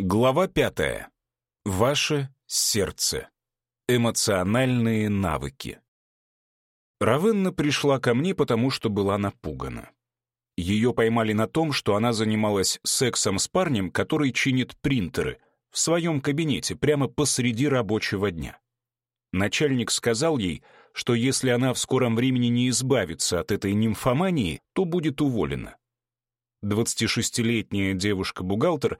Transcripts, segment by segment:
Глава пятая. Ваше сердце. Эмоциональные навыки. Равенна пришла ко мне, потому что была напугана. Ее поймали на том, что она занималась сексом с парнем, который чинит принтеры, в своем кабинете, прямо посреди рабочего дня. Начальник сказал ей, что если она в скором времени не избавится от этой нимфомании, то будет уволена. 26-летняя девушка-бухгалтер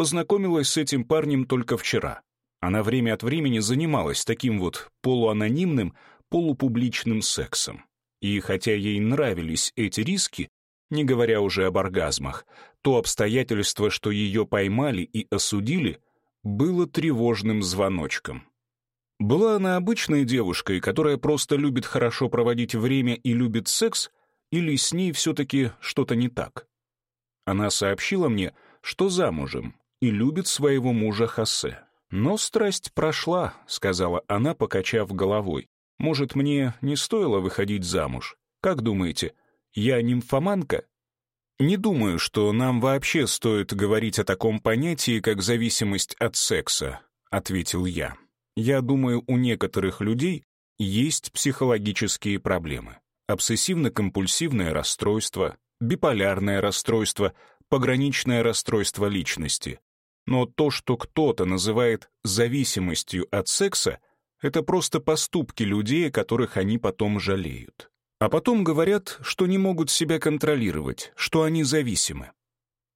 познакомилась с этим парнем только вчера. Она время от времени занималась таким вот полуанонимным, полупубличным сексом. И хотя ей нравились эти риски, не говоря уже об оргазмах, то обстоятельство, что ее поймали и осудили, было тревожным звоночком. Была она обычной девушкой, которая просто любит хорошо проводить время и любит секс, или с ней все-таки что-то не так? Она сообщила мне, что замужем, и любит своего мужа Хосе. Но страсть прошла, сказала она, покачав головой. Может, мне не стоило выходить замуж? Как думаете, я нимфоманка? Не думаю, что нам вообще стоит говорить о таком понятии, как зависимость от секса, ответил я. Я думаю, у некоторых людей есть психологические проблемы. Обсессивно-компульсивное расстройство, биполярное расстройство, пограничное расстройство личности. Но то, что кто-то называет зависимостью от секса, это просто поступки людей, которых они потом жалеют. А потом говорят, что не могут себя контролировать, что они зависимы.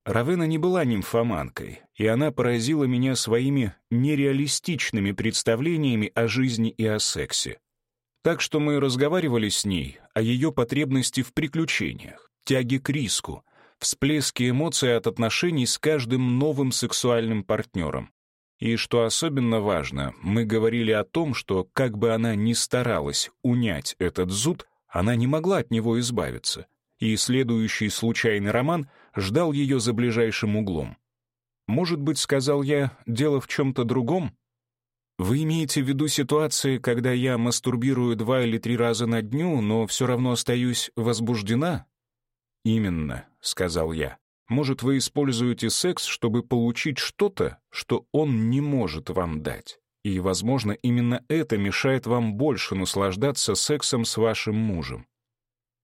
Равена не была нимфоманкой, и она поразила меня своими нереалистичными представлениями о жизни и о сексе. Так что мы разговаривали с ней о ее потребности в приключениях, тяге к риску — всплески эмоций от отношений с каждым новым сексуальным партнером. И что особенно важно, мы говорили о том, что как бы она ни старалась унять этот зуд, она не могла от него избавиться. И следующий случайный роман ждал ее за ближайшим углом. «Может быть, — сказал я, — дело в чем-то другом?» Вы имеете в виду ситуации, когда я мастурбирую два или три раза на дню, но все равно остаюсь возбуждена? «Именно», — сказал я. «Может, вы используете секс, чтобы получить что-то, что он не может вам дать. И, возможно, именно это мешает вам больше наслаждаться сексом с вашим мужем».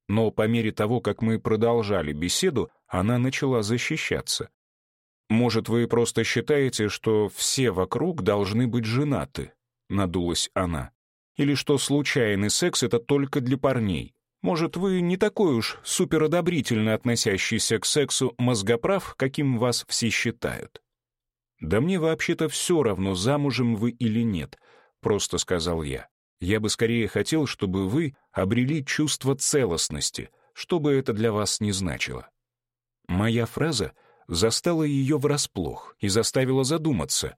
Но по мере того, как мы продолжали беседу, она начала защищаться. «Может, вы просто считаете, что все вокруг должны быть женаты?» — надулась она. «Или что случайный секс — это только для парней, может, вы не такой уж суперодобрительно относящийся к сексу мозгоправ, каким вас все считают. Да мне вообще-то все равно, замужем вы или нет, просто сказал я. Я бы скорее хотел, чтобы вы обрели чувство целостности, что бы это для вас не значило. Моя фраза застала ее врасплох и заставила задуматься.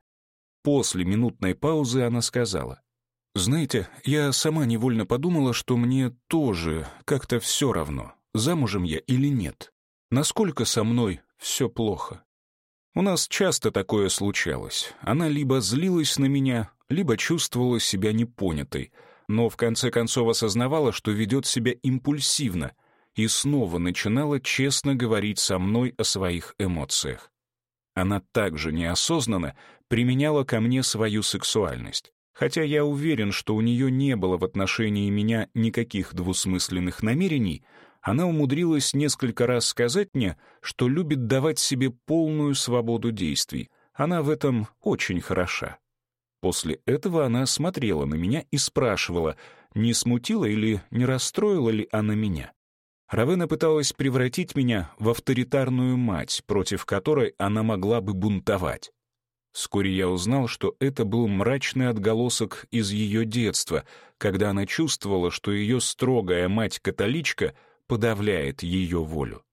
После минутной паузы она сказала, знаете, я сама невольно подумала, что мне тоже как-то все равно, замужем я или нет. Насколько со мной все плохо. У нас часто такое случалось. Она либо злилась на меня, либо чувствовала себя непонятой, но в конце концов осознавала, что ведет себя импульсивно, и снова начинала честно говорить со мной о своих эмоциях. Она также неосознанно применяла ко мне свою сексуальность. Хотя я уверен, что у нее не было в отношении меня никаких двусмысленных намерений, она умудрилась несколько раз сказать мне, что любит давать себе полную свободу действий. Она в этом очень хороша. После этого она смотрела на меня и спрашивала, не смутила или не расстроила ли она меня. Равена пыталась превратить меня в авторитарную мать, против которой она могла бы бунтовать. Вскоре я узнал, что это был мрачный отголосок из ее детства, когда она чувствовала, что ее строгая мать-католичка подавляет ее волю.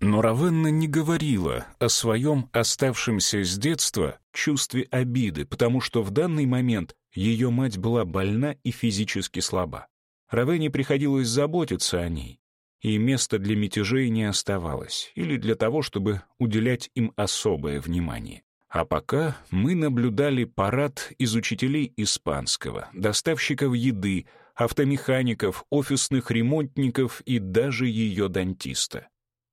Но Равенна не говорила о своем оставшемся с детства чувстве обиды, потому что в данный момент ее мать была больна и физически слаба. Равенне приходилось заботиться о ней, и места для мятежей не оставалось, или для того, чтобы уделять им особое внимание. А пока мы наблюдали парад из учителей испанского, доставщиков еды, автомехаников, офисных ремонтников и даже ее дантиста.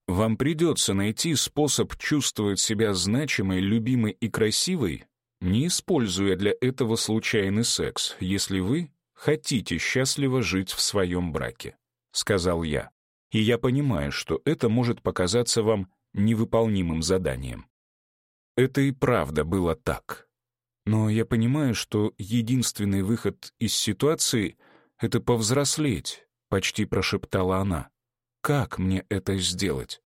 Вам придется найти способ чувствовать себя значимой, любимой и красивой, не используя для этого случайный секс, если вы хотите счастливо жить в своем браке, — сказал я. И я понимаю, что это может показаться вам невыполнимым заданием. Это и правда было так. Но я понимаю, что единственный выход из ситуации — это повзрослеть, — почти прошептала она. Как мне это сделать?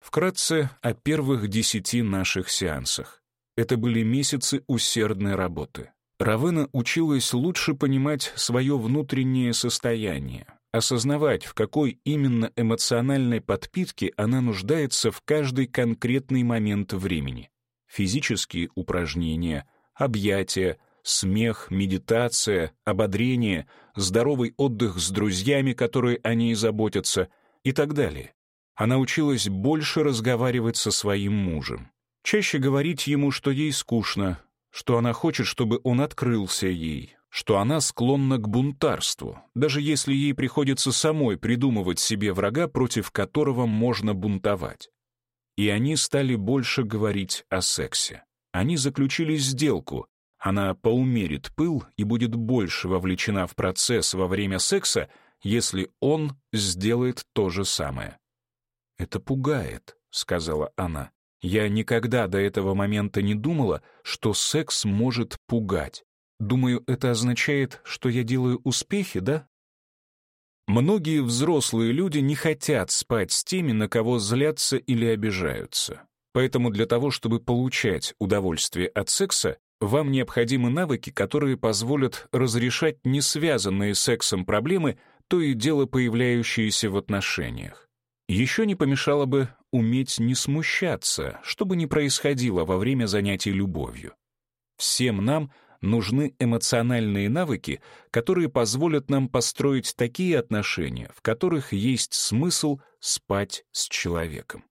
Вкратце о первых десяти наших сеансах. Это были месяцы усердной работы. Равена училась лучше понимать свое внутреннее состояние, осознавать, в какой именно эмоциональной подпитке она нуждается в каждый конкретный момент времени физические упражнения, объятия, смех, медитация, ободрение, здоровый отдых с друзьями, которые о ней заботятся, и так далее. Она училась больше разговаривать со своим мужем, чаще говорить ему, что ей скучно, что она хочет, чтобы он открылся ей, что она склонна к бунтарству, даже если ей приходится самой придумывать себе врага, против которого можно бунтовать и они стали больше говорить о сексе. Они заключили сделку. Она поумерит пыл и будет больше вовлечена в процесс во время секса, если он сделает то же самое. «Это пугает», — сказала она. «Я никогда до этого момента не думала, что секс может пугать. Думаю, это означает, что я делаю успехи, да?» Многие взрослые люди не хотят спать с теми, на кого злятся или обижаются. Поэтому для того, чтобы получать удовольствие от секса, вам необходимы навыки, которые позволят разрешать не связанные с сексом проблемы, то и дело появляющиеся в отношениях. Еще не помешало бы уметь не смущаться, что бы ни происходило во время занятий любовью. Всем нам — нужны эмоциональные навыки, которые позволят нам построить такие отношения, в которых есть смысл спать с человеком.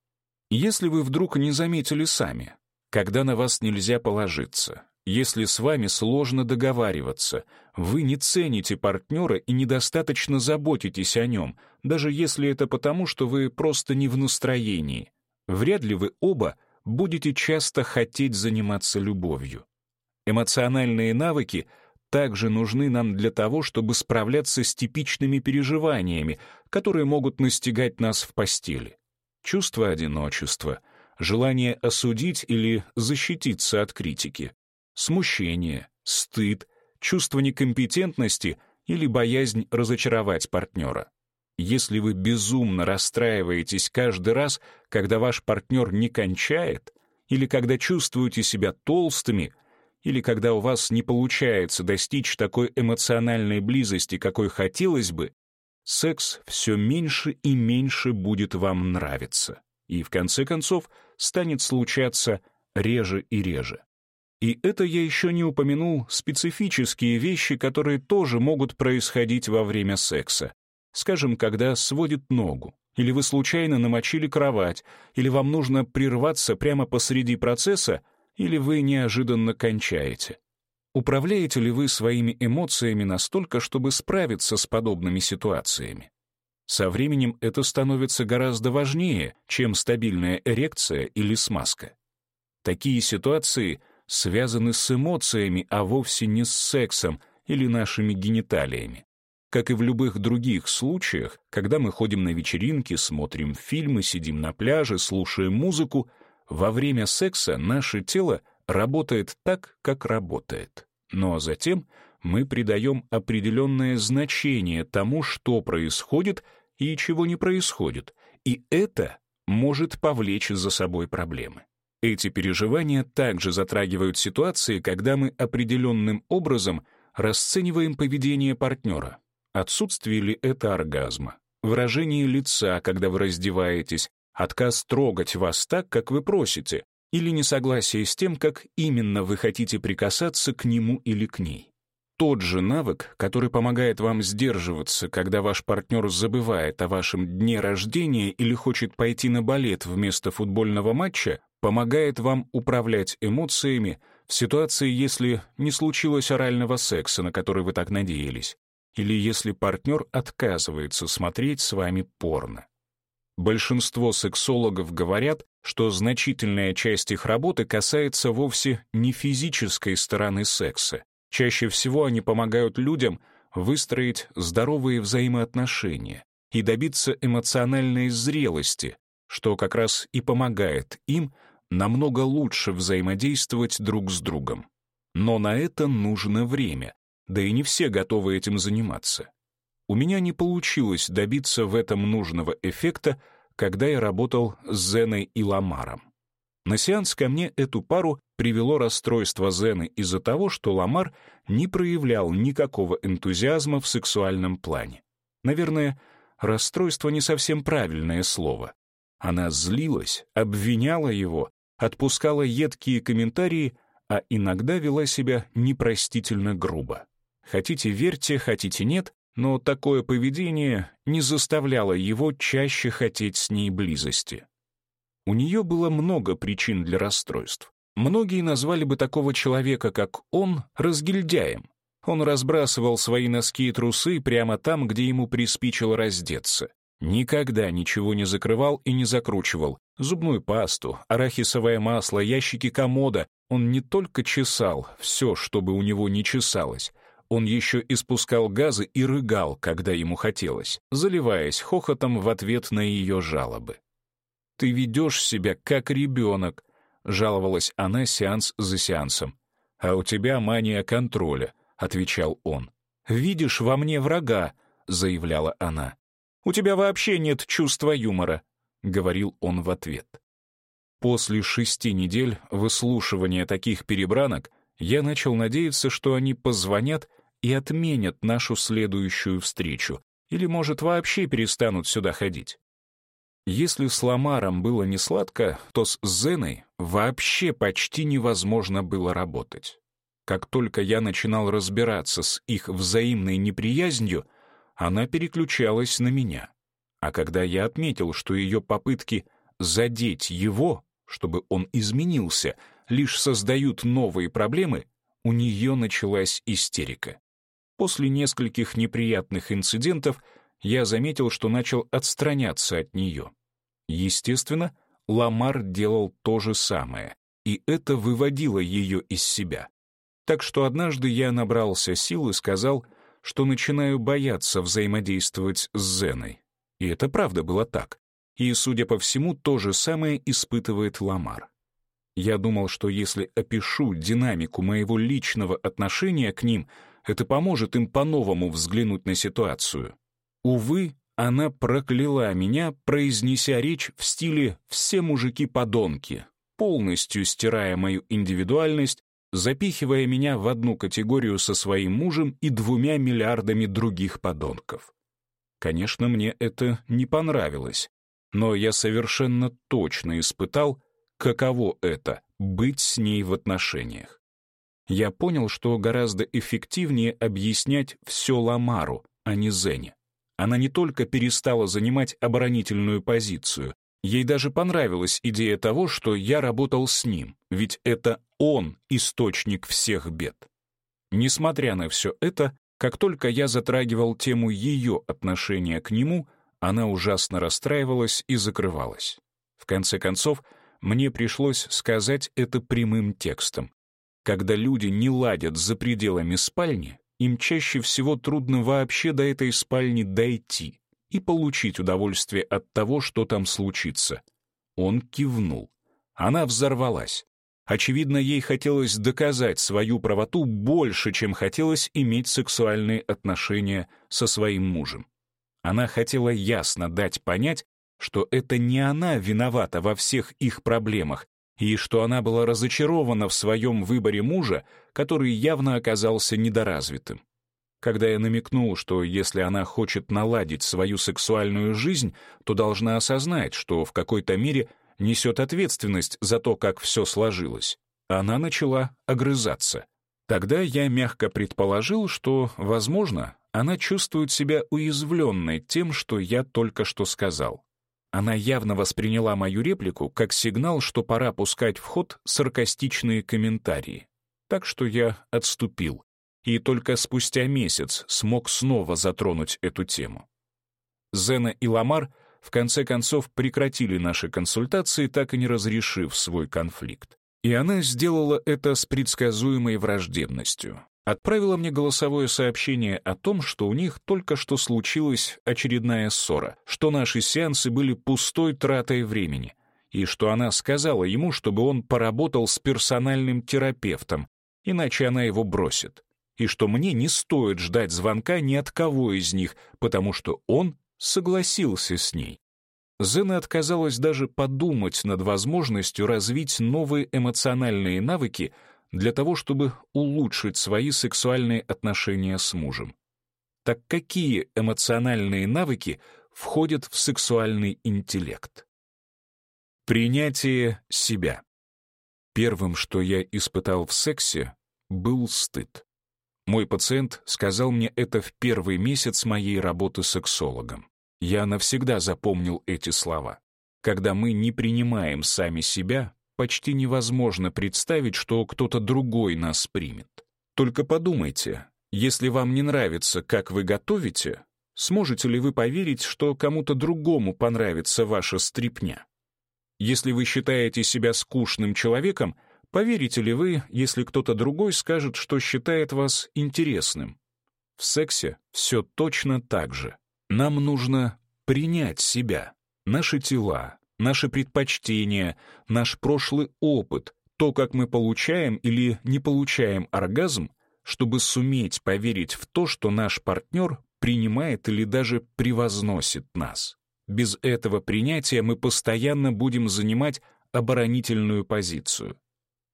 Если вы вдруг не заметили сами, когда на вас нельзя положиться, если с вами сложно договариваться, вы не цените партнера и недостаточно заботитесь о нем, даже если это потому, что вы просто не в настроении, вряд ли вы оба будете часто хотеть заниматься любовью. Эмоциональные навыки также нужны нам для того, чтобы справляться с типичными переживаниями, которые могут настигать нас в постели. Чувство одиночества, желание осудить или защититься от критики, смущение, стыд, чувство некомпетентности или боязнь разочаровать партнера. Если вы безумно расстраиваетесь каждый раз, когда ваш партнер не кончает, или когда чувствуете себя толстыми — или когда у вас не получается достичь такой эмоциональной близости, какой хотелось бы, секс все меньше и меньше будет вам нравиться. И в конце концов станет случаться реже и реже. И это я еще не упомянул специфические вещи, которые тоже могут происходить во время секса. Скажем, когда сводит ногу, или вы случайно намочили кровать, или вам нужно прерваться прямо посреди процесса — или вы неожиданно кончаете? Управляете ли вы своими эмоциями настолько, чтобы справиться с подобными ситуациями? Со временем это становится гораздо важнее, чем стабильная эрекция или смазка. Такие ситуации связаны с эмоциями, а вовсе не с сексом или нашими гениталиями. Как и в любых других случаях, когда мы ходим на вечеринки, смотрим фильмы, сидим на пляже, слушаем музыку — во время секса наше тело работает так, как работает. Но затем мы придаем определенное значение тому, что происходит и чего не происходит, и это может повлечь за собой проблемы. Эти переживания также затрагивают ситуации, когда мы определенным образом расцениваем поведение партнера. Отсутствие ли это оргазма, выражение лица, когда вы раздеваетесь, Отказ трогать вас так, как вы просите, или несогласие с тем, как именно вы хотите прикасаться к нему или к ней. Тот же навык, который помогает вам сдерживаться, когда ваш партнер забывает о вашем дне рождения или хочет пойти на балет вместо футбольного матча, помогает вам управлять эмоциями в ситуации, если не случилось орального секса, на который вы так надеялись, или если партнер отказывается смотреть с вами порно. Большинство сексологов говорят, что значительная часть их работы касается вовсе не физической стороны секса. Чаще всего они помогают людям выстроить здоровые взаимоотношения и добиться эмоциональной зрелости, что как раз и помогает им намного лучше взаимодействовать друг с другом. Но на это нужно время, да и не все готовы этим заниматься у меня не получилось добиться в этом нужного эффекта, когда я работал с Зеной и Ламаром. На сеанс ко мне эту пару привело расстройство Зены из-за того, что Ламар не проявлял никакого энтузиазма в сексуальном плане. Наверное, расстройство не совсем правильное слово. Она злилась, обвиняла его, отпускала едкие комментарии, а иногда вела себя непростительно грубо. Хотите верьте, хотите нет, но такое поведение не заставляло его чаще хотеть с ней близости. У нее было много причин для расстройств. Многие назвали бы такого человека, как он, разгильдяем. Он разбрасывал свои носки и трусы прямо там, где ему приспичило раздеться. Никогда ничего не закрывал и не закручивал. Зубную пасту, арахисовое масло, ящики комода. Он не только чесал все, чтобы у него не чесалось, он еще испускал газы и рыгал, когда ему хотелось, заливаясь хохотом в ответ на ее жалобы. «Ты ведешь себя как ребенок», — жаловалась она сеанс за сеансом. «А у тебя мания контроля», — отвечал он. «Видишь во мне врага», — заявляла она. «У тебя вообще нет чувства юмора», — говорил он в ответ. После шести недель выслушивания таких перебранок я начал надеяться, что они позвонят и отменят нашу следующую встречу, или, может, вообще перестанут сюда ходить. Если с Ламаром было не сладко, то с Зеной вообще почти невозможно было работать. Как только я начинал разбираться с их взаимной неприязнью, она переключалась на меня. А когда я отметил, что ее попытки задеть его, чтобы он изменился — лишь создают новые проблемы, у нее началась истерика. После нескольких неприятных инцидентов я заметил, что начал отстраняться от нее. Естественно, Ламар делал то же самое, и это выводило ее из себя. Так что однажды я набрался сил и сказал, что начинаю бояться взаимодействовать с Зеной. И это правда было так. И, судя по всему, то же самое испытывает Ламар. Я думал, что если опишу динамику моего личного отношения к ним, это поможет им по-новому взглянуть на ситуацию. Увы, она прокляла меня, произнеся речь в стиле «все мужики подонки», полностью стирая мою индивидуальность, запихивая меня в одну категорию со своим мужем и двумя миллиардами других подонков. Конечно, мне это не понравилось, но я совершенно точно испытал каково это — быть с ней в отношениях. Я понял, что гораздо эффективнее объяснять все Ламару, а не Зене. Она не только перестала занимать оборонительную позицию, ей даже понравилась идея того, что я работал с ним, ведь это он источник всех бед. Несмотря на все это, как только я затрагивал тему ее отношения к нему, она ужасно расстраивалась и закрывалась. В конце концов, мне пришлось сказать это прямым текстом. Когда люди не ладят за пределами спальни, им чаще всего трудно вообще до этой спальни дойти и получить удовольствие от того, что там случится. Он кивнул. Она взорвалась. Очевидно, ей хотелось доказать свою правоту больше, чем хотелось иметь сексуальные отношения со своим мужем. Она хотела ясно дать понять, что это не она виновата во всех их проблемах, и что она была разочарована в своем выборе мужа, который явно оказался недоразвитым. Когда я намекнул, что если она хочет наладить свою сексуальную жизнь, то должна осознать, что в какой-то мере несет ответственность за то, как все сложилось, она начала огрызаться. Тогда я мягко предположил, что, возможно, она чувствует себя уязвленной тем, что я только что сказал. Она явно восприняла мою реплику как сигнал, что пора пускать в ход саркастичные комментарии. Так что я отступил, и только спустя месяц смог снова затронуть эту тему. Зена и Ламар в конце концов прекратили наши консультации, так и не разрешив свой конфликт. И она сделала это с предсказуемой враждебностью отправила мне голосовое сообщение о том, что у них только что случилась очередная ссора, что наши сеансы были пустой тратой времени, и что она сказала ему, чтобы он поработал с персональным терапевтом, иначе она его бросит, и что мне не стоит ждать звонка ни от кого из них, потому что он согласился с ней. Зена отказалась даже подумать над возможностью развить новые эмоциональные навыки, для того, чтобы улучшить свои сексуальные отношения с мужем. Так какие эмоциональные навыки входят в сексуальный интеллект? Принятие себя. Первым, что я испытал в сексе, был стыд. Мой пациент сказал мне это в первый месяц моей работы сексологом. Я навсегда запомнил эти слова. Когда мы не принимаем сами себя, почти невозможно представить, что кто-то другой нас примет. Только подумайте, если вам не нравится, как вы готовите, сможете ли вы поверить, что кому-то другому понравится ваша стрипня? Если вы считаете себя скучным человеком, поверите ли вы, если кто-то другой скажет, что считает вас интересным? В сексе все точно так же. Нам нужно принять себя, наши тела, наши предпочтения, наш прошлый опыт, то, как мы получаем или не получаем оргазм, чтобы суметь поверить в то, что наш партнер принимает или даже превозносит нас. Без этого принятия мы постоянно будем занимать оборонительную позицию.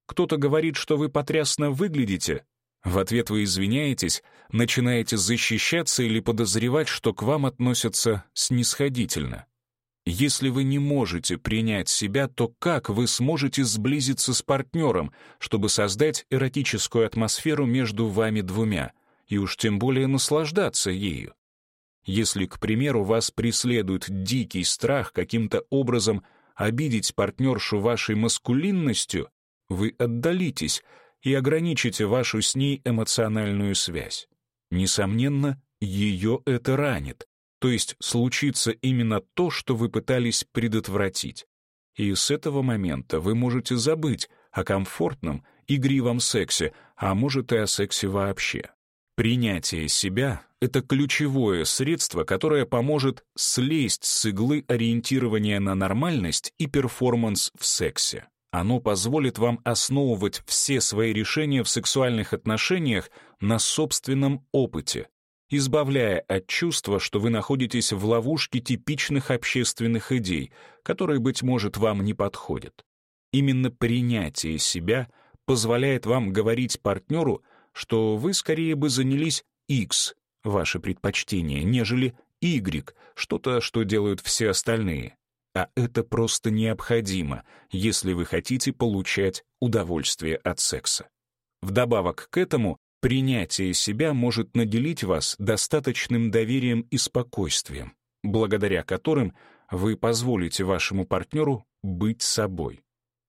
Кто-то говорит, что вы потрясно выглядите. В ответ вы извиняетесь, начинаете защищаться или подозревать, что к вам относятся снисходительно. Если вы не можете принять себя, то как вы сможете сблизиться с партнером, чтобы создать эротическую атмосферу между вами двумя, и уж тем более наслаждаться ею? Если, к примеру, вас преследует дикий страх каким-то образом обидеть партнершу вашей маскулинностью, вы отдалитесь и ограничите вашу с ней эмоциональную связь. Несомненно, ее это ранит, то есть случится именно то, что вы пытались предотвратить. И с этого момента вы можете забыть о комфортном, игривом сексе, а может и о сексе вообще. Принятие себя — это ключевое средство, которое поможет слезть с иглы ориентирования на нормальность и перформанс в сексе. Оно позволит вам основывать все свои решения в сексуальных отношениях на собственном опыте, избавляя от чувства, что вы находитесь в ловушке типичных общественных идей, которые, быть может, вам не подходят. Именно принятие себя позволяет вам говорить партнеру, что вы скорее бы занялись X, ваше предпочтение, нежели Y, что-то, что делают все остальные. А это просто необходимо, если вы хотите получать удовольствие от секса. Вдобавок к этому, Принятие себя может наделить вас достаточным доверием и спокойствием, благодаря которым вы позволите вашему партнеру быть собой.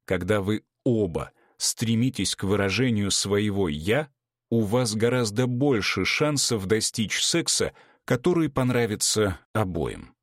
Когда вы оба стремитесь к выражению своего «я», у вас гораздо больше шансов достичь секса, который понравится обоим.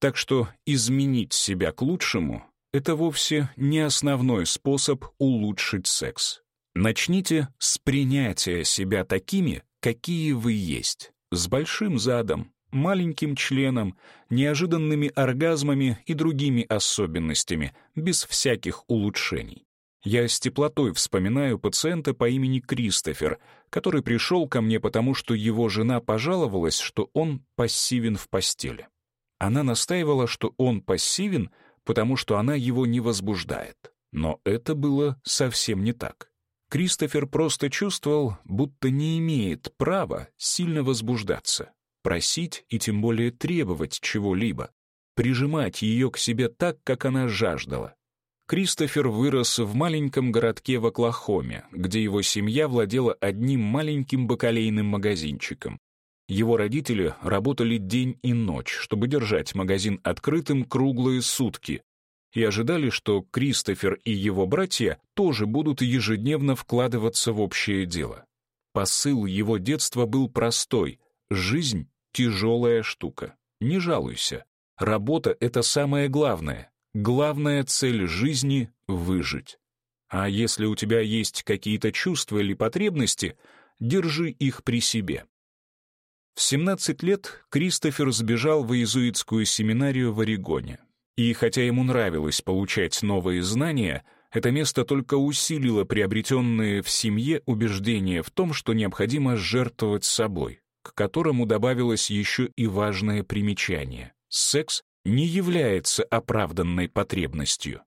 Так что изменить себя к лучшему — это вовсе не основной способ улучшить секс. Начните с принятия себя такими, какие вы есть, с большим задом, маленьким членом, неожиданными оргазмами и другими особенностями, без всяких улучшений. Я с теплотой вспоминаю пациента по имени Кристофер, который пришел ко мне потому, что его жена пожаловалась, что он пассивен в постели. Она настаивала, что он пассивен, потому что она его не возбуждает. Но это было совсем не так. Кристофер просто чувствовал, будто не имеет права сильно возбуждаться, просить и тем более требовать чего-либо, прижимать ее к себе так, как она жаждала. Кристофер вырос в маленьком городке в Оклахоме, где его семья владела одним маленьким бакалейным магазинчиком. Его родители работали день и ночь, чтобы держать магазин открытым круглые сутки, и ожидали, что Кристофер и его братья тоже будут ежедневно вкладываться в общее дело. Посыл его детства был простой. Жизнь — тяжелая штука. Не жалуйся. Работа — это самое главное. Главная цель жизни — выжить. А если у тебя есть какие-то чувства или потребности, держи их при себе. В 17 лет Кристофер сбежал в иезуитскую семинарию в Орегоне. И хотя ему нравилось получать новые знания, это место только усилило приобретенные в семье убеждения в том, что необходимо жертвовать собой, к которому добавилось еще и важное примечание. Секс не является оправданной потребностью.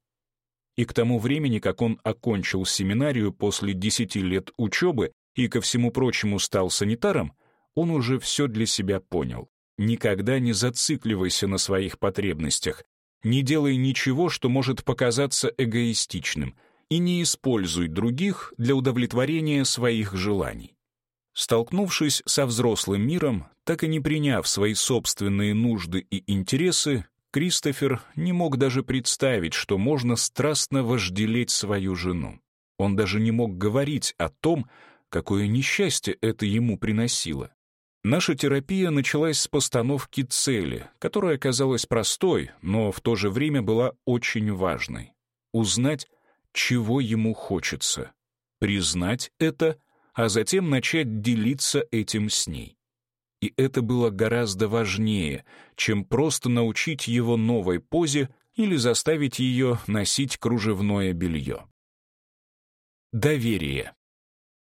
И к тому времени, как он окончил семинарию после 10 лет учебы и, ко всему прочему, стал санитаром, он уже все для себя понял. Никогда не зацикливайся на своих потребностях, не делай ничего, что может показаться эгоистичным, и не используй других для удовлетворения своих желаний. Столкнувшись со взрослым миром, так и не приняв свои собственные нужды и интересы, Кристофер не мог даже представить, что можно страстно вожделеть свою жену. Он даже не мог говорить о том, какое несчастье это ему приносило. Наша терапия началась с постановки цели, которая оказалась простой, но в то же время была очень важной. Узнать, чего ему хочется, признать это, а затем начать делиться этим с ней. И это было гораздо важнее, чем просто научить его новой позе или заставить ее носить кружевное белье. Доверие.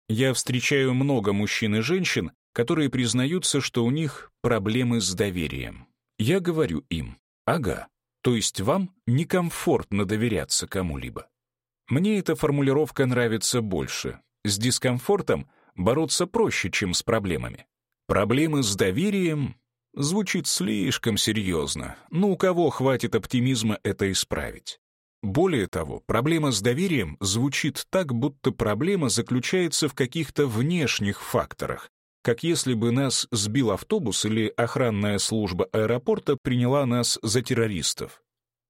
Я встречаю много мужчин и женщин, которые признаются, что у них проблемы с доверием. Я говорю им, ага, то есть вам некомфортно доверяться кому-либо. Мне эта формулировка нравится больше. С дискомфортом бороться проще, чем с проблемами. Проблемы с доверием звучит слишком серьезно, но у кого хватит оптимизма это исправить? Более того, проблема с доверием звучит так, будто проблема заключается в каких-то внешних факторах, как если бы нас сбил автобус или охранная служба аэропорта приняла нас за террористов.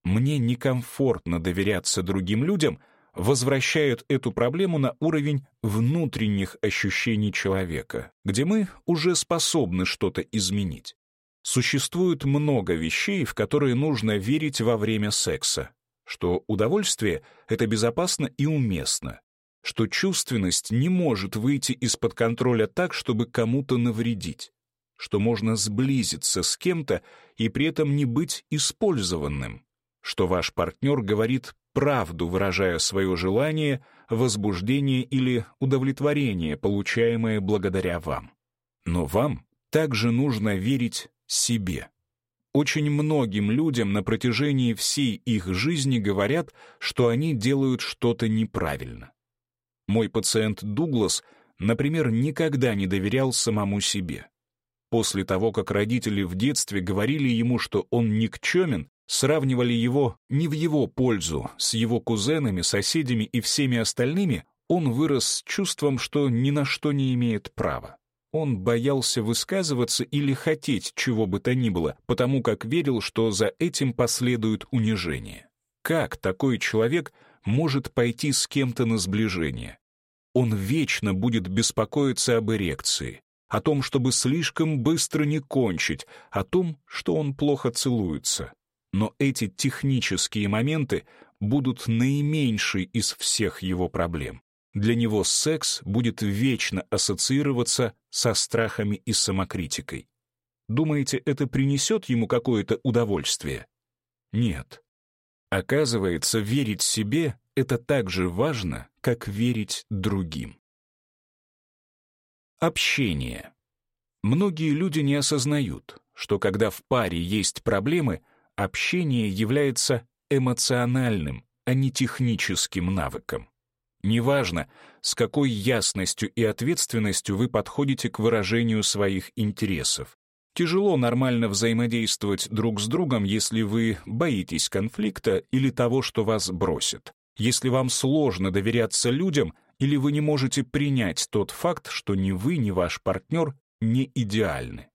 Мне некомфортно доверяться другим людям, возвращают эту проблему на уровень внутренних ощущений человека, где мы уже способны что-то изменить. Существует много вещей, в которые нужно верить во время секса, что удовольствие — это безопасно и уместно, что чувственность не может выйти из-под контроля так, чтобы кому-то навредить, что можно сблизиться с кем-то и при этом не быть использованным, что ваш партнер говорит правду, выражая свое желание, возбуждение или удовлетворение, получаемое благодаря вам. Но вам также нужно верить себе. Очень многим людям на протяжении всей их жизни говорят, что они делают что-то неправильно. Мой пациент Дуглас, например, никогда не доверял самому себе. После того, как родители в детстве говорили ему, что он никчемен, сравнивали его не в его пользу, с его кузенами, соседями и всеми остальными, он вырос с чувством, что ни на что не имеет права. Он боялся высказываться или хотеть чего бы то ни было, потому как верил, что за этим последует унижение. Как такой человек — может пойти с кем-то на сближение. Он вечно будет беспокоиться об эрекции, о том, чтобы слишком быстро не кончить, о том, что он плохо целуется. Но эти технические моменты будут наименьшей из всех его проблем. Для него секс будет вечно ассоциироваться со страхами и самокритикой. Думаете, это принесет ему какое-то удовольствие? Нет. Оказывается, верить себе — это так же важно, как верить другим. Общение. Многие люди не осознают, что когда в паре есть проблемы, общение является эмоциональным, а не техническим навыком. Неважно, с какой ясностью и ответственностью вы подходите к выражению своих интересов, Тяжело нормально взаимодействовать друг с другом, если вы боитесь конфликта или того, что вас бросит. Если вам сложно доверяться людям, или вы не можете принять тот факт, что ни вы, ни ваш партнер не идеальны.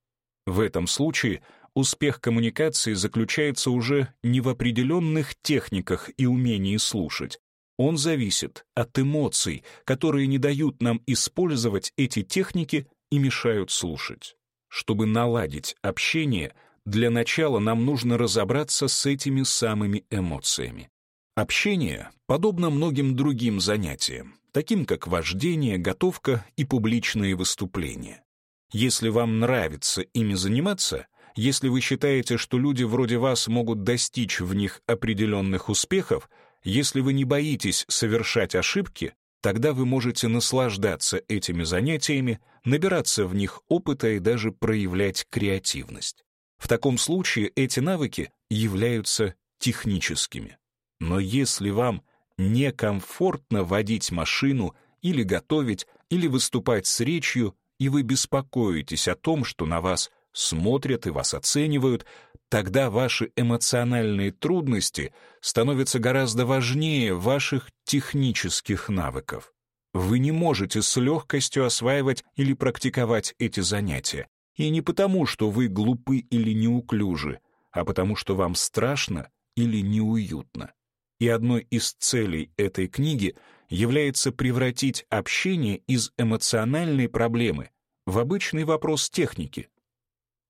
В этом случае успех коммуникации заключается уже не в определенных техниках и умении слушать. Он зависит от эмоций, которые не дают нам использовать эти техники и мешают слушать. Чтобы наладить общение, для начала нам нужно разобраться с этими самыми эмоциями. Общение подобно многим другим занятиям, таким как вождение, готовка и публичные выступления. Если вам нравится ими заниматься, если вы считаете, что люди вроде вас могут достичь в них определенных успехов, если вы не боитесь совершать ошибки, Тогда вы можете наслаждаться этими занятиями, набираться в них опыта и даже проявлять креативность. В таком случае эти навыки являются техническими. Но если вам некомфортно водить машину или готовить, или выступать с речью, и вы беспокоитесь о том, что на вас смотрят и вас оценивают, Тогда ваши эмоциональные трудности становятся гораздо важнее ваших технических навыков. Вы не можете с легкостью осваивать или практиковать эти занятия. И не потому, что вы глупы или неуклюжи, а потому, что вам страшно или неуютно. И одной из целей этой книги является превратить общение из эмоциональной проблемы в обычный вопрос техники,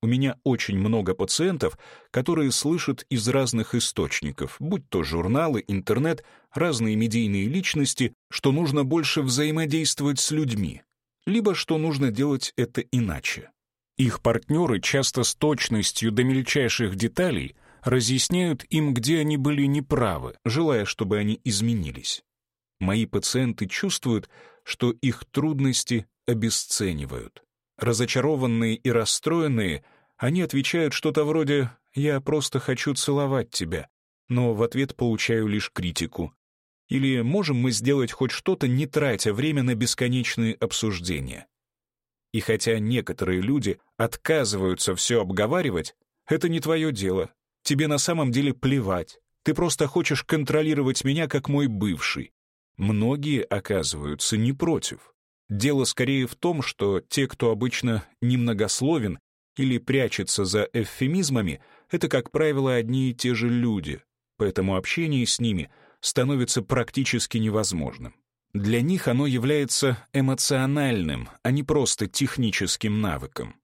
у меня очень много пациентов, которые слышат из разных источников, будь то журналы, интернет, разные медийные личности, что нужно больше взаимодействовать с людьми, либо что нужно делать это иначе. Их партнеры часто с точностью до мельчайших деталей разъясняют им, где они были неправы, желая, чтобы они изменились. Мои пациенты чувствуют, что их трудности обесценивают. Разочарованные и расстроенные, они отвечают что-то вроде «я просто хочу целовать тебя», но в ответ получаю лишь критику. Или можем мы сделать хоть что-то, не тратя время на бесконечные обсуждения? И хотя некоторые люди отказываются все обговаривать, это не твое дело. Тебе на самом деле плевать. Ты просто хочешь контролировать меня, как мой бывший. Многие оказываются не против. Дело скорее в том, что те, кто обычно немногословен или прячется за эвфемизмами, это, как правило, одни и те же люди, поэтому общение с ними становится практически невозможным. Для них оно является эмоциональным, а не просто техническим навыком.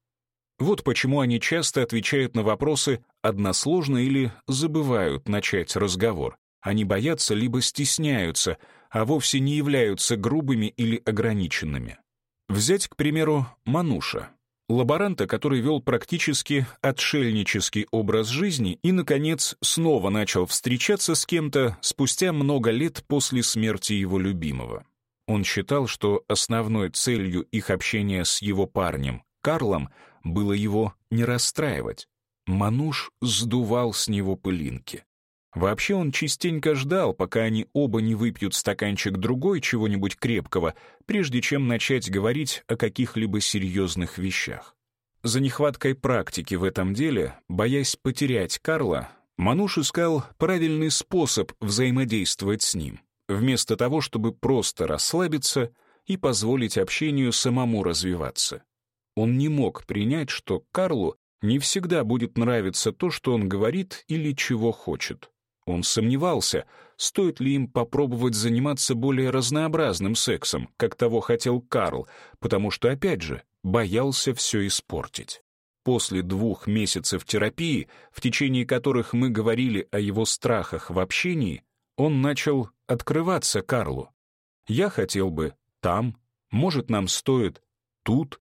Вот почему они часто отвечают на вопросы односложно или забывают начать разговор. Они боятся либо стесняются, а вовсе не являются грубыми или ограниченными. Взять, к примеру, Мануша, лаборанта, который вел практически отшельнический образ жизни и, наконец, снова начал встречаться с кем-то спустя много лет после смерти его любимого. Он считал, что основной целью их общения с его парнем, Карлом, было его не расстраивать. Мануш сдувал с него пылинки. Вообще он частенько ждал, пока они оба не выпьют стаканчик другой чего-нибудь крепкого, прежде чем начать говорить о каких-либо серьезных вещах. За нехваткой практики в этом деле, боясь потерять Карла, Мануш искал правильный способ взаимодействовать с ним, вместо того, чтобы просто расслабиться и позволить общению самому развиваться. Он не мог принять, что Карлу не всегда будет нравиться то, что он говорит или чего хочет. Он сомневался, стоит ли им попробовать заниматься более разнообразным сексом, как того хотел Карл, потому что, опять же, боялся все испортить. После двух месяцев терапии, в течение которых мы говорили о его страхах в общении, он начал открываться Карлу. «Я хотел бы там, может, нам стоит тут».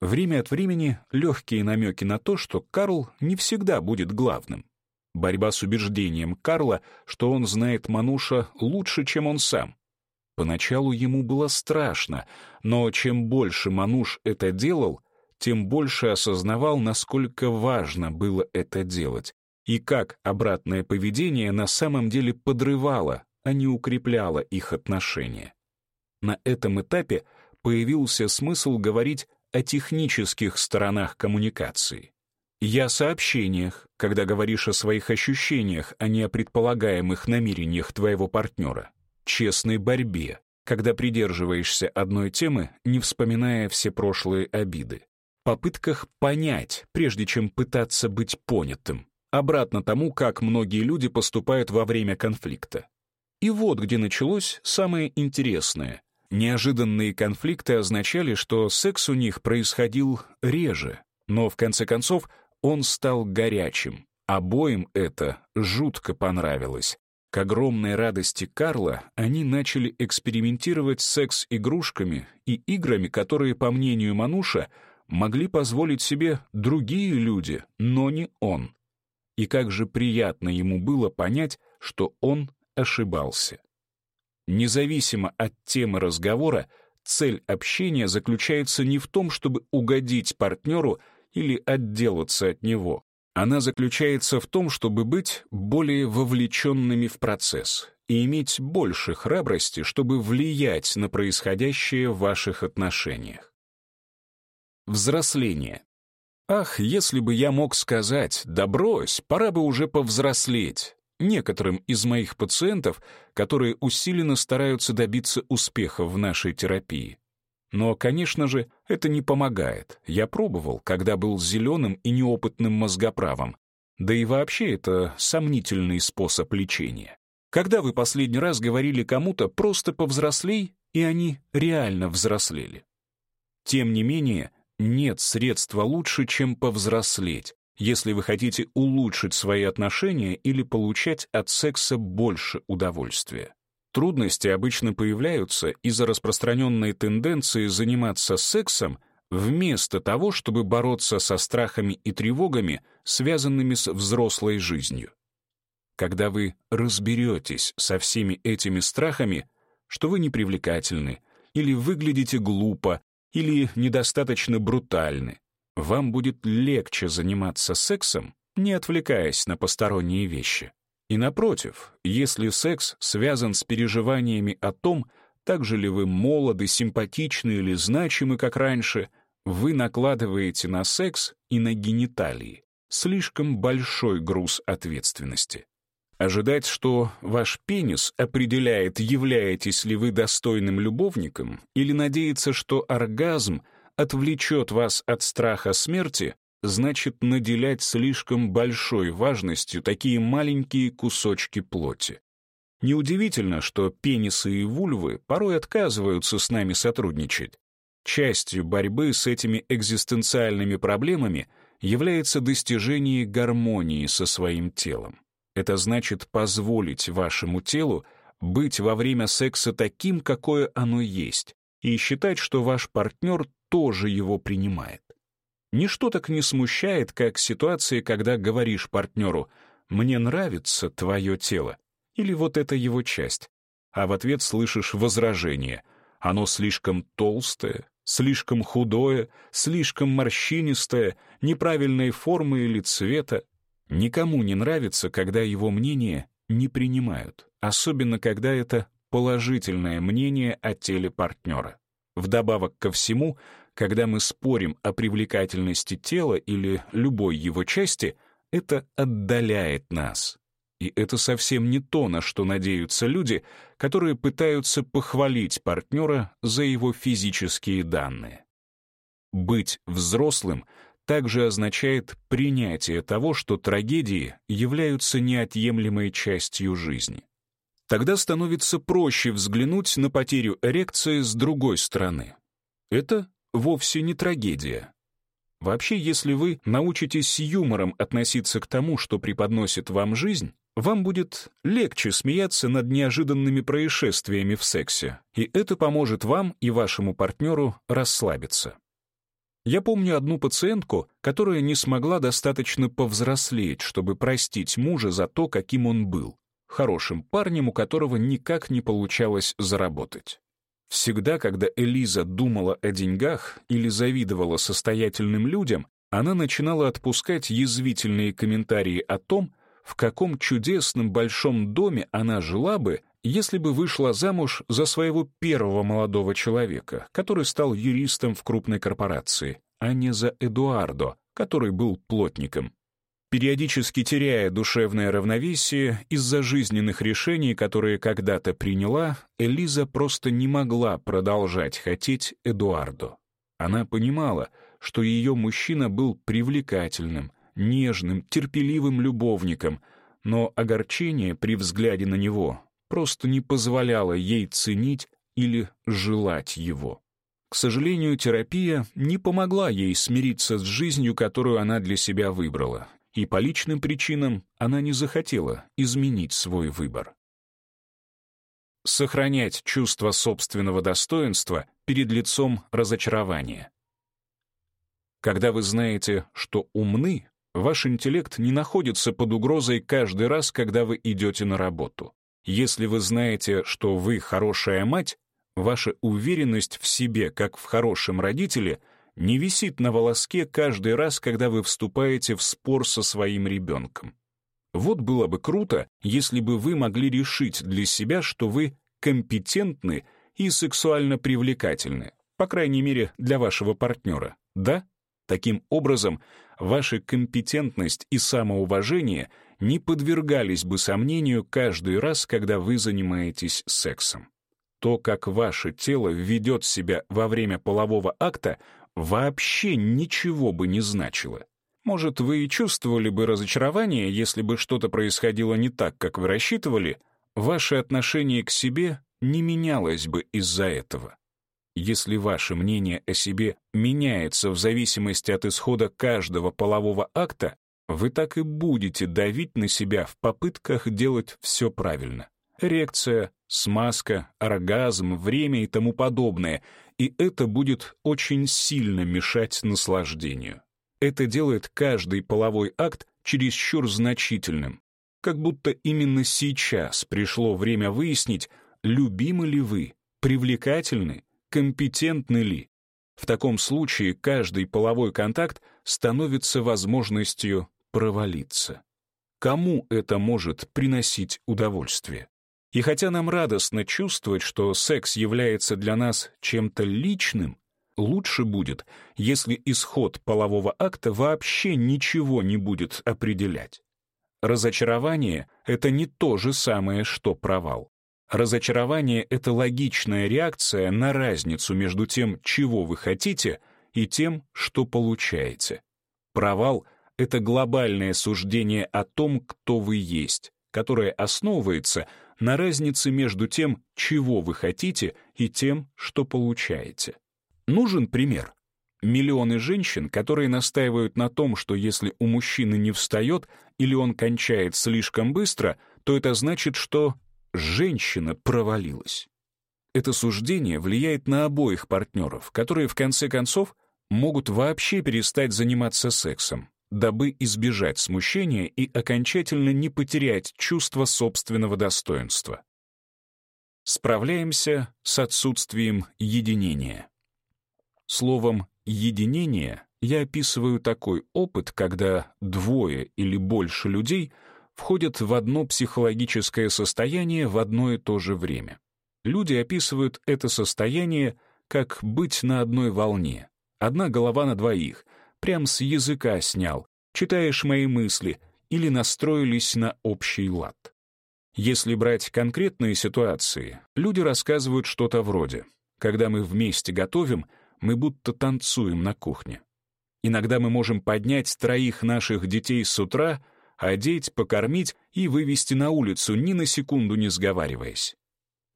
Время от времени легкие намеки на то, что Карл не всегда будет главным. Борьба с убеждением Карла, что он знает Мануша лучше, чем он сам. Поначалу ему было страшно, но чем больше Мануш это делал, тем больше осознавал, насколько важно было это делать, и как обратное поведение на самом деле подрывало, а не укрепляло их отношения. На этом этапе появился смысл говорить о технических сторонах коммуникации. Я о сообщениях, когда говоришь о своих ощущениях, а не о предполагаемых намерениях твоего партнера. Честной борьбе, когда придерживаешься одной темы, не вспоминая все прошлые обиды. Попытках понять, прежде чем пытаться быть понятым. Обратно тому, как многие люди поступают во время конфликта. И вот где началось самое интересное. Неожиданные конфликты означали, что секс у них происходил реже, но в конце концов он стал горячим. Обоим это жутко понравилось. К огромной радости Карла они начали экспериментировать с секс-игрушками и играми, которые, по мнению Мануша, могли позволить себе другие люди, но не он. И как же приятно ему было понять, что он ошибался. Независимо от темы разговора, цель общения заключается не в том, чтобы угодить партнеру — или отделаться от него. Она заключается в том, чтобы быть более вовлеченными в процесс и иметь больше храбрости, чтобы влиять на происходящее в ваших отношениях. Взросление. Ах, если бы я мог сказать «да брось, пора бы уже повзрослеть» некоторым из моих пациентов, которые усиленно стараются добиться успеха в нашей терапии. Но, конечно же, это не помогает. Я пробовал, когда был зеленым и неопытным мозгоправом. Да и вообще это сомнительный способ лечения. Когда вы последний раз говорили кому-то «просто повзрослей», и они реально взрослели? Тем не менее, нет средства лучше, чем повзрослеть, если вы хотите улучшить свои отношения или получать от секса больше удовольствия. Трудности обычно появляются из-за распространенной тенденции заниматься сексом вместо того, чтобы бороться со страхами и тревогами, связанными с взрослой жизнью. Когда вы разберетесь со всеми этими страхами, что вы непривлекательны, или выглядите глупо, или недостаточно брутальны, вам будет легче заниматься сексом, не отвлекаясь на посторонние вещи. И напротив, если секс связан с переживаниями о том, так же ли вы молоды, симпатичны или значимы, как раньше, вы накладываете на секс и на гениталии слишком большой груз ответственности. Ожидать, что ваш пенис определяет, являетесь ли вы достойным любовником, или надеяться, что оргазм отвлечет вас от страха смерти, значит наделять слишком большой важностью такие маленькие кусочки плоти. Неудивительно, что пенисы и вульвы порой отказываются с нами сотрудничать. Частью борьбы с этими экзистенциальными проблемами является достижение гармонии со своим телом. Это значит позволить вашему телу быть во время секса таким, какое оно есть, и считать, что ваш партнер тоже его принимает. Ничто так не смущает, как ситуации, когда говоришь партнеру «мне нравится твое тело» или «вот это его часть», а в ответ слышишь возражение «оно слишком толстое, слишком худое, слишком морщинистое, неправильной формы или цвета». Никому не нравится, когда его мнение не принимают, особенно когда это положительное мнение о теле партнера. Вдобавок ко всему, когда мы спорим о привлекательности тела или любой его части, это отдаляет нас. И это совсем не то, на что надеются люди, которые пытаются похвалить партнера за его физические данные. Быть взрослым также означает принятие того, что трагедии являются неотъемлемой частью жизни. Тогда становится проще взглянуть на потерю эрекции с другой стороны. Это вовсе не трагедия. Вообще, если вы научитесь с юмором относиться к тому, что преподносит вам жизнь, вам будет легче смеяться над неожиданными происшествиями в сексе, и это поможет вам и вашему партнеру расслабиться. Я помню одну пациентку, которая не смогла достаточно повзрослеть, чтобы простить мужа за то, каким он был хорошим парнем, у которого никак не получалось заработать. Всегда, когда Элиза думала о деньгах или завидовала состоятельным людям, она начинала отпускать язвительные комментарии о том, в каком чудесном большом доме она жила бы, если бы вышла замуж за своего первого молодого человека, который стал юристом в крупной корпорации, а не за Эдуардо, который был плотником периодически теряя душевное равновесие из-за жизненных решений, которые когда-то приняла, Элиза просто не могла продолжать хотеть Эдуарду. Она понимала, что ее мужчина был привлекательным, нежным, терпеливым любовником, но огорчение при взгляде на него просто не позволяло ей ценить или желать его. К сожалению, терапия не помогла ей смириться с жизнью, которую она для себя выбрала и по личным причинам она не захотела изменить свой выбор. Сохранять чувство собственного достоинства перед лицом разочарования. Когда вы знаете, что умны, ваш интеллект не находится под угрозой каждый раз, когда вы идете на работу. Если вы знаете, что вы хорошая мать, ваша уверенность в себе, как в хорошем родителе — не висит на волоске каждый раз, когда вы вступаете в спор со своим ребенком. Вот было бы круто, если бы вы могли решить для себя, что вы компетентны и сексуально привлекательны, по крайней мере, для вашего партнера, да? Таким образом, ваша компетентность и самоуважение не подвергались бы сомнению каждый раз, когда вы занимаетесь сексом. То, как ваше тело ведет себя во время полового акта, вообще ничего бы не значило. Может, вы и чувствовали бы разочарование, если бы что-то происходило не так, как вы рассчитывали, ваше отношение к себе не менялось бы из-за этого. Если ваше мнение о себе меняется в зависимости от исхода каждого полового акта, вы так и будете давить на себя в попытках делать все правильно. Эрекция, смазка, оргазм, время и тому подобное, и это будет очень сильно мешать наслаждению. Это делает каждый половой акт чересчур значительным. Как будто именно сейчас пришло время выяснить, любимы ли вы, привлекательны, компетентны ли. В таком случае каждый половой контакт становится возможностью провалиться. Кому это может приносить удовольствие? И хотя нам радостно чувствовать, что секс является для нас чем-то личным, лучше будет, если исход полового акта вообще ничего не будет определять. Разочарование — это не то же самое, что провал. Разочарование — это логичная реакция на разницу между тем, чего вы хотите, и тем, что получаете. Провал — это глобальное суждение о том, кто вы есть, которое основывается — на разнице между тем, чего вы хотите, и тем, что получаете. Нужен пример. Миллионы женщин, которые настаивают на том, что если у мужчины не встает или он кончает слишком быстро, то это значит, что женщина провалилась. Это суждение влияет на обоих партнеров, которые в конце концов могут вообще перестать заниматься сексом, дабы избежать смущения и окончательно не потерять чувство собственного достоинства. Справляемся с отсутствием единения. Словом «единение» я описываю такой опыт, когда двое или больше людей входят в одно психологическое состояние в одно и то же время. Люди описывают это состояние как «быть на одной волне», одна голова на двоих — Прям с языка снял, читаешь мои мысли или настроились на общий лад. Если брать конкретные ситуации, люди рассказывают что-то вроде «Когда мы вместе готовим, мы будто танцуем на кухне». Иногда мы можем поднять троих наших детей с утра, одеть, покормить и вывести на улицу, ни на секунду не сговариваясь.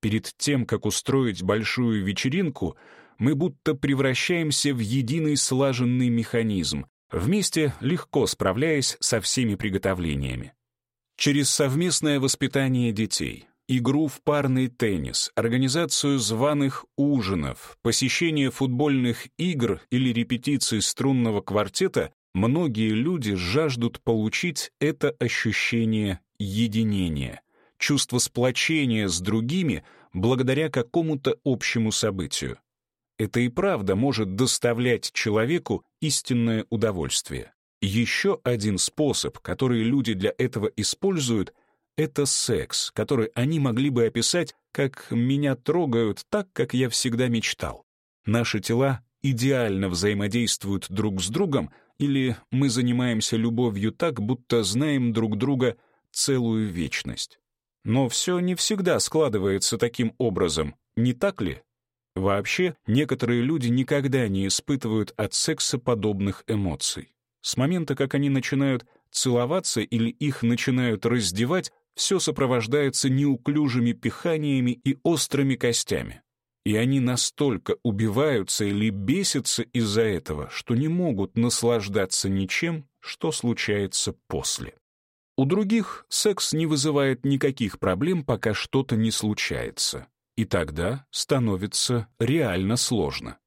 Перед тем, как устроить большую вечеринку, мы будто превращаемся в единый слаженный механизм, вместе легко справляясь со всеми приготовлениями. Через совместное воспитание детей, игру в парный теннис, организацию званых ужинов, посещение футбольных игр или репетиций струнного квартета многие люди жаждут получить это ощущение единения, чувство сплочения с другими благодаря какому-то общему событию это и правда может доставлять человеку истинное удовольствие. Еще один способ, который люди для этого используют, это секс, который они могли бы описать как «меня трогают так, как я всегда мечтал». Наши тела идеально взаимодействуют друг с другом, или мы занимаемся любовью так, будто знаем друг друга целую вечность. Но все не всегда складывается таким образом, не так ли? Вообще, некоторые люди никогда не испытывают от секса подобных эмоций. С момента, как они начинают целоваться или их начинают раздевать, все сопровождается неуклюжими пиханиями и острыми костями. И они настолько убиваются или бесятся из-за этого, что не могут наслаждаться ничем, что случается после. У других секс не вызывает никаких проблем, пока что-то не случается. И тогда становится реально сложно.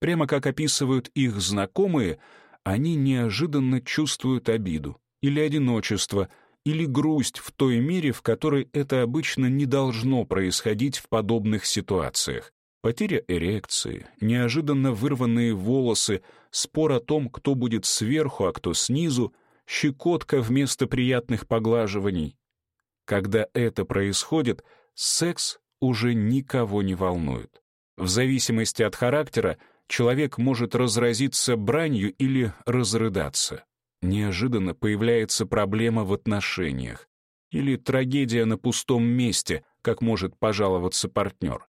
Прямо как описывают их знакомые, они неожиданно чувствуют обиду или одиночество, или грусть в той мере, в которой это обычно не должно происходить в подобных ситуациях. Потеря эрекции, неожиданно вырванные волосы, спор о том, кто будет сверху, а кто снизу, щекотка вместо приятных поглаживаний. Когда это происходит, секс уже никого не волнует. В зависимости от характера человек может разразиться бранью или разрыдаться. Неожиданно появляется проблема в отношениях или трагедия на пустом месте, как может пожаловаться партнер.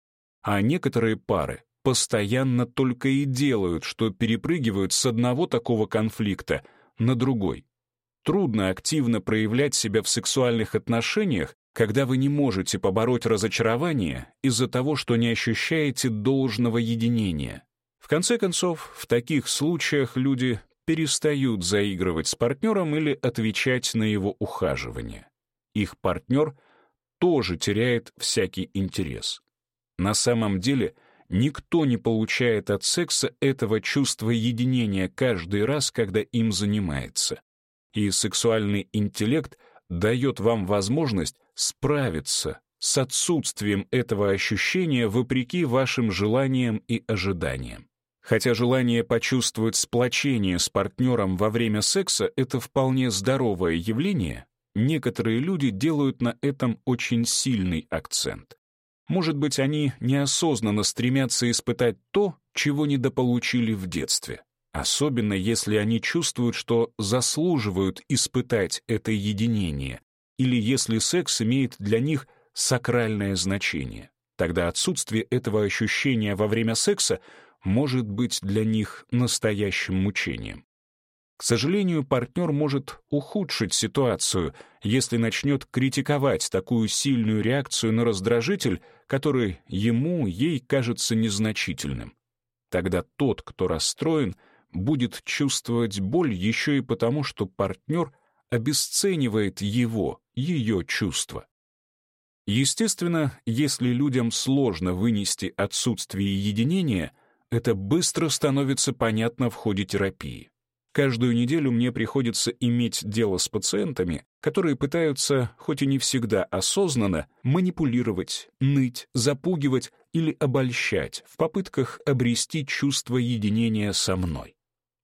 А некоторые пары постоянно только и делают, что перепрыгивают с одного такого конфликта на другой. Трудно активно проявлять себя в сексуальных отношениях, когда вы не можете побороть разочарование из-за того, что не ощущаете должного единения. В конце концов, в таких случаях люди перестают заигрывать с партнером или отвечать на его ухаживание. Их партнер тоже теряет всякий интерес. На самом деле, никто не получает от секса этого чувства единения каждый раз, когда им занимается. И сексуальный интеллект дает вам возможность справиться с отсутствием этого ощущения вопреки вашим желаниям и ожиданиям. Хотя желание почувствовать сплочение с партнером во время секса — это вполне здоровое явление, некоторые люди делают на этом очень сильный акцент. Может быть, они неосознанно стремятся испытать то, чего недополучили в детстве. Особенно если они чувствуют, что заслуживают испытать это единение, или если секс имеет для них сакральное значение. Тогда отсутствие этого ощущения во время секса может быть для них настоящим мучением. К сожалению, партнер может ухудшить ситуацию, если начнет критиковать такую сильную реакцию на раздражитель, который ему, ей кажется незначительным. Тогда тот, кто расстроен, будет чувствовать боль еще и потому, что партнер обесценивает его, ее чувства. Естественно, если людям сложно вынести отсутствие единения, это быстро становится понятно в ходе терапии. Каждую неделю мне приходится иметь дело с пациентами, которые пытаются, хоть и не всегда осознанно, манипулировать, ныть, запугивать или обольщать в попытках обрести чувство единения со мной.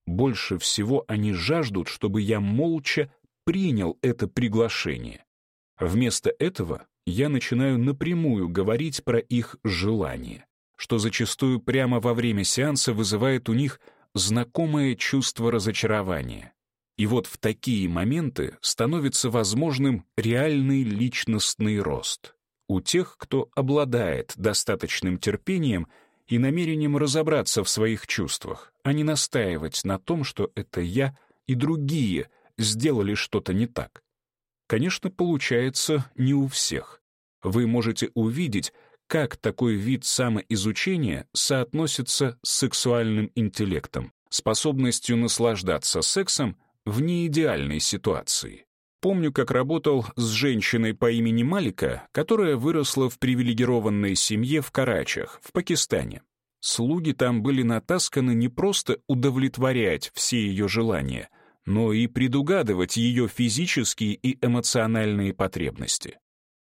Больше всего они жаждут, чтобы я молча принял это приглашение. Вместо этого я начинаю напрямую говорить про их желание, что зачастую прямо во время сеанса вызывает у них знакомое чувство разочарования. И вот в такие моменты становится возможным реальный личностный рост у тех, кто обладает достаточным терпением и намерением разобраться в своих чувствах, а не настаивать на том, что это я и другие сделали что-то не так. Конечно, получается не у всех. Вы можете увидеть, как такой вид самоизучения соотносится с сексуальным интеллектом, способностью наслаждаться сексом в неидеальной ситуации. Помню, как работал с женщиной по имени Малика, которая выросла в привилегированной семье в Карачах, в Пакистане. Слуги там были натасканы не просто удовлетворять все ее желания, но и предугадывать ее физические и эмоциональные потребности.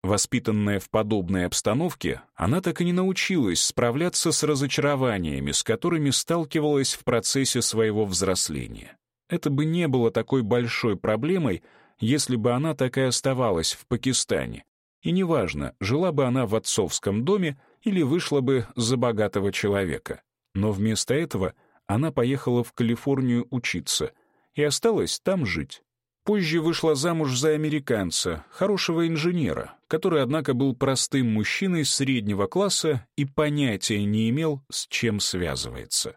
Воспитанная в подобной обстановке, она так и не научилась справляться с разочарованиями, с которыми сталкивалась в процессе своего взросления. Это бы не было такой большой проблемой, если бы она так и оставалась в Пакистане. И неважно, жила бы она в отцовском доме или вышла бы за богатого человека. Но вместо этого она поехала в Калифорнию учиться — и осталась там жить. Позже вышла замуж за американца, хорошего инженера, который, однако, был простым мужчиной среднего класса и понятия не имел, с чем связывается.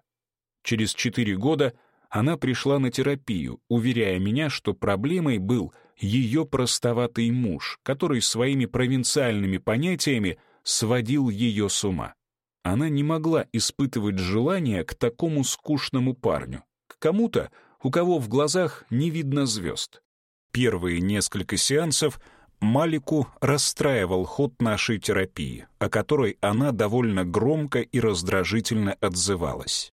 Через четыре года она пришла на терапию, уверяя меня, что проблемой был ее простоватый муж, который своими провинциальными понятиями сводил ее с ума. Она не могла испытывать желания к такому скучному парню, к кому-то — у кого в глазах не видно звезд. Первые несколько сеансов Малику расстраивал ход нашей терапии, о которой она довольно громко и раздражительно отзывалась.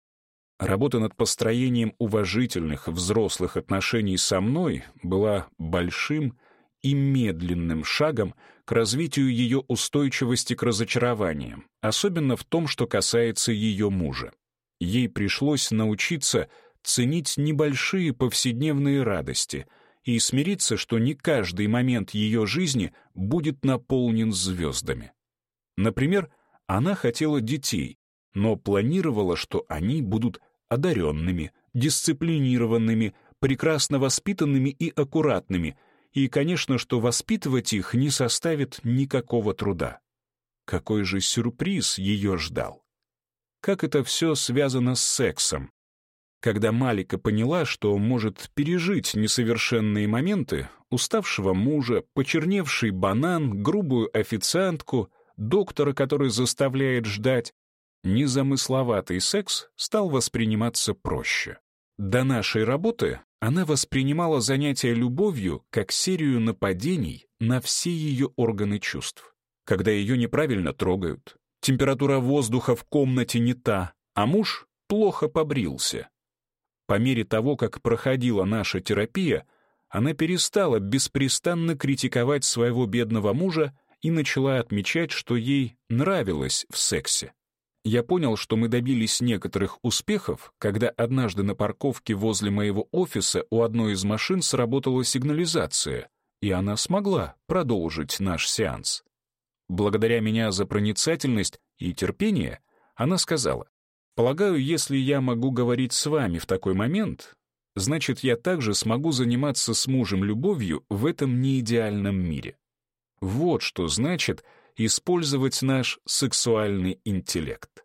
Работа над построением уважительных взрослых отношений со мной была большим и медленным шагом к развитию ее устойчивости к разочарованиям, особенно в том, что касается ее мужа. Ей пришлось научиться — ценить небольшие повседневные радости и смириться, что не каждый момент ее жизни будет наполнен звездами. Например, она хотела детей, но планировала, что они будут одаренными, дисциплинированными, прекрасно воспитанными и аккуратными, и, конечно, что воспитывать их не составит никакого труда. Какой же сюрприз ее ждал? Как это все связано с сексом? когда Малика поняла, что может пережить несовершенные моменты уставшего мужа, почерневший банан, грубую официантку, доктора, который заставляет ждать, незамысловатый секс стал восприниматься проще. До нашей работы она воспринимала занятия любовью как серию нападений на все ее органы чувств. Когда ее неправильно трогают, температура воздуха в комнате не та, а муж плохо побрился, по мере того, как проходила наша терапия, она перестала беспрестанно критиковать своего бедного мужа и начала отмечать, что ей нравилось в сексе. Я понял, что мы добились некоторых успехов, когда однажды на парковке возле моего офиса у одной из машин сработала сигнализация, и она смогла продолжить наш сеанс. Благодаря меня за проницательность и терпение, она сказала, Полагаю, если я могу говорить с вами в такой момент, значит, я также смогу заниматься с мужем любовью в этом неидеальном мире. Вот что значит использовать наш сексуальный интеллект.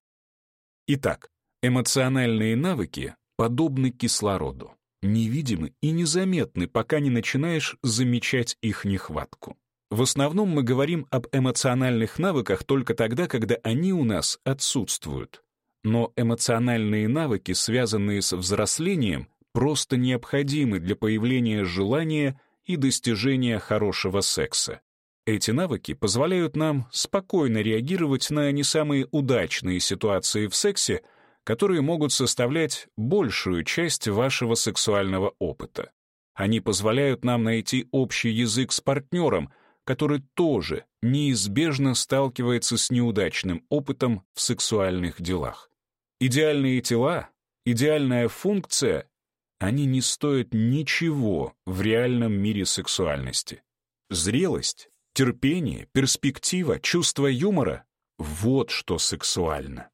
Итак, эмоциональные навыки подобны кислороду, невидимы и незаметны, пока не начинаешь замечать их нехватку. В основном мы говорим об эмоциональных навыках только тогда, когда они у нас отсутствуют но эмоциональные навыки, связанные с взрослением, просто необходимы для появления желания и достижения хорошего секса. Эти навыки позволяют нам спокойно реагировать на не самые удачные ситуации в сексе, которые могут составлять большую часть вашего сексуального опыта. Они позволяют нам найти общий язык с партнером, который тоже неизбежно сталкивается с неудачным опытом в сексуальных делах. Идеальные тела, идеальная функция, они не стоят ничего в реальном мире сексуальности. Зрелость, терпение, перспектива, чувство юмора — вот что сексуально.